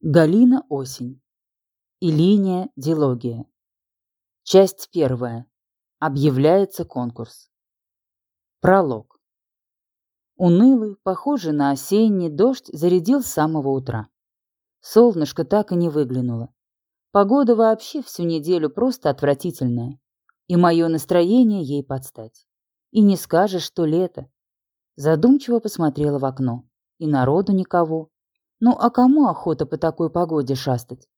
Галина Осень. Илиния Дилогия. Часть первая. Объявляется конкурс. Пролог. Унылый, похожий на осенний дождь, зарядил с самого утра. Солнышко так и не выглянуло. Погода вообще всю неделю просто отвратительная. И мое настроение ей подстать. И не скажешь, что лето. Задумчиво посмотрела в окно. И народу никого. Ну а кому охота по такой погоде шастать?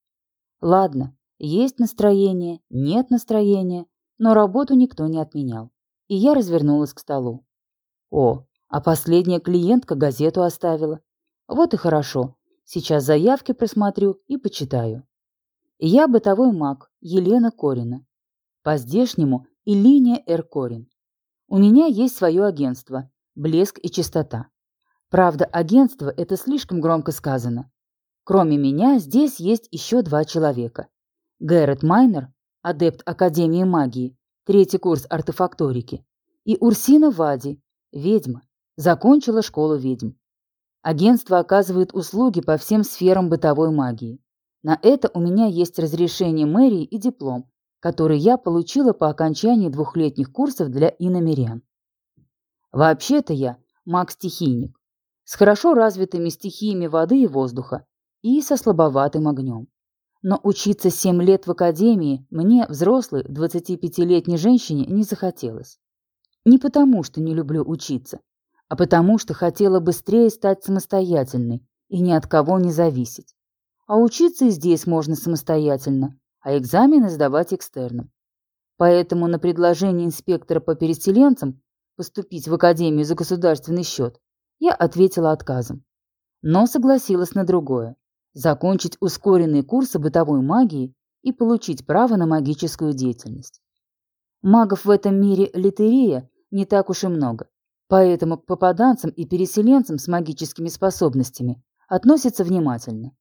Ладно, есть настроение, нет настроения, но работу никто не отменял. И я развернулась к столу. О, а последняя клиентка газету оставила. Вот и хорошо. Сейчас заявки просмотрю и почитаю. Я бытовой маг Елена Корина. По-здешнему и линия Р. Корин. У меня есть свое агентство «Блеск и чистота». Правда, агентство – это слишком громко сказано. Кроме меня, здесь есть еще два человека. Гэррет Майнер, адепт Академии магии, третий курс артефакторики, и Урсина Вади, ведьма, закончила школу ведьм. Агентство оказывает услуги по всем сферам бытовой магии. На это у меня есть разрешение мэрии и диплом, который я получила по окончании двухлетних курсов для иномерян. Вообще-то я маг-стихийник с хорошо развитыми стихиями воды и воздуха и со слабоватым огнем. Но учиться 7 лет в академии мне, взрослой, 25-летней женщине, не захотелось. Не потому, что не люблю учиться, а потому, что хотела быстрее стать самостоятельной и ни от кого не зависеть. А учиться и здесь можно самостоятельно, а экзамены сдавать экстерном. Поэтому на предложение инспектора по переселенцам поступить в академию за государственный счет я ответила отказом. Но согласилась на другое – закончить ускоренные курсы бытовой магии и получить право на магическую деятельность. Магов в этом мире литерия не так уж и много, поэтому к попаданцам и переселенцам с магическими способностями относятся внимательно.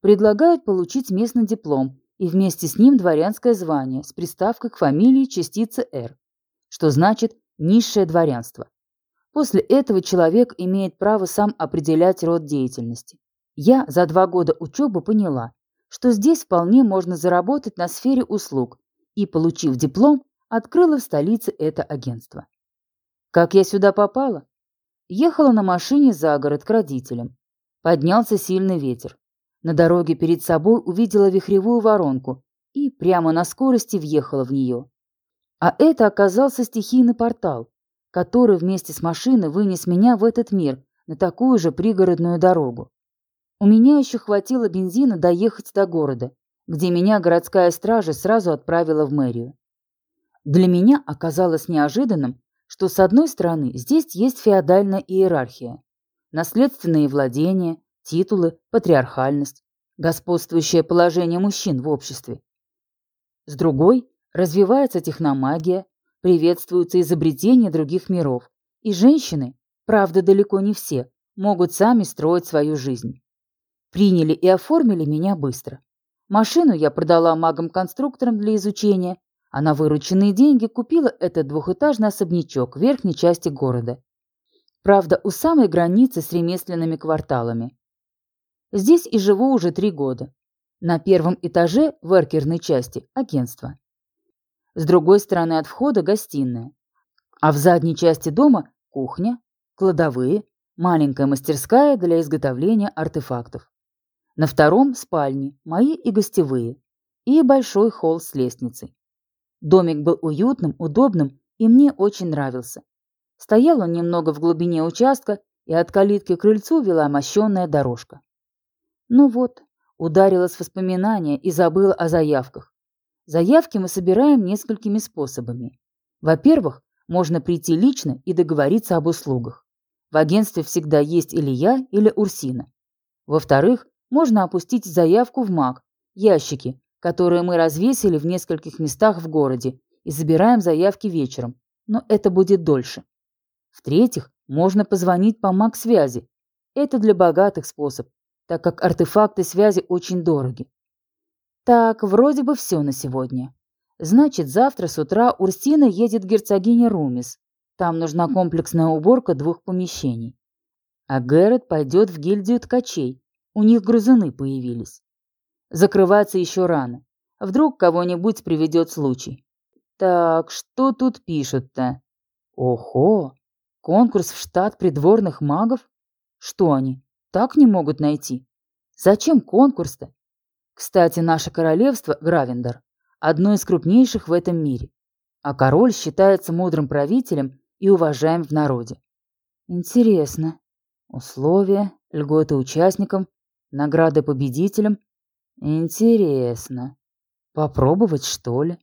Предлагают получить местный диплом и вместе с ним дворянское звание с приставкой к фамилии частицы «Р», что значит низшее дворянство. После этого человек имеет право сам определять род деятельности. Я за два года учебы поняла, что здесь вполне можно заработать на сфере услуг и, получив диплом, открыла в столице это агентство. Как я сюда попала? Ехала на машине за город к родителям. Поднялся сильный ветер. На дороге перед собой увидела вихревую воронку и прямо на скорости въехала в нее. А это оказался стихийный портал, который вместе с машиной вынес меня в этот мир, на такую же пригородную дорогу. У меня еще хватило бензина доехать до города, где меня городская стража сразу отправила в мэрию. Для меня оказалось неожиданным, что с одной стороны здесь есть феодальная иерархия, наследственные владения, титулы, патриархальность, господствующее положение мужчин в обществе. С другой развивается техномагия, приветствуются изобретения других миров, и женщины, правда далеко не все, могут сами строить свою жизнь. Приняли и оформили меня быстро. Машину я продала магам-конструкторам для изучения, а на вырученные деньги купила этот двухэтажный особнячок в верхней части города. Правда, у самой границы с ремесленными кварталами. Здесь и живу уже три года. На первом этаже в эркерной части агентство. С другой стороны от входа гостиная. А в задней части дома кухня, кладовые, маленькая мастерская для изготовления артефактов. На втором – спальни, мои и гостевые, и большой холл с лестницей. Домик был уютным, удобным и мне очень нравился. Стоял он немного в глубине участка, и от калитки к крыльцу вела мощенная дорожка. Ну вот, ударилось воспоминание и забыла о заявках. Заявки мы собираем несколькими способами. Во-первых, можно прийти лично и договориться об услугах. В агентстве всегда есть или я, или Урсина. Во-вторых, можно опустить заявку в МАК, ящики, которые мы развесили в нескольких местах в городе, и забираем заявки вечером, но это будет дольше. В-третьих, можно позвонить по МАК-связи. Это для богатых способ, так как артефакты связи очень дороги. Так, вроде бы все на сегодня. Значит, завтра с утра Урсина едет герцогиня Румис. Там нужна комплексная уборка двух помещений. А Гэррет пойдет в гильдию ткачей, У них грызуны появились. Закрываться еще рано. Вдруг кого-нибудь приведет случай. Так, что тут пишут-то? Ого, конкурс в штат придворных магов? Что они, так не могут найти? Зачем конкурс-то? Кстати, наше королевство, Гравендер, одно из крупнейших в этом мире. А король считается мудрым правителем и уважаем в народе. Интересно. Условия, льготы участникам, награды победителям. Интересно. Попробовать, что ли?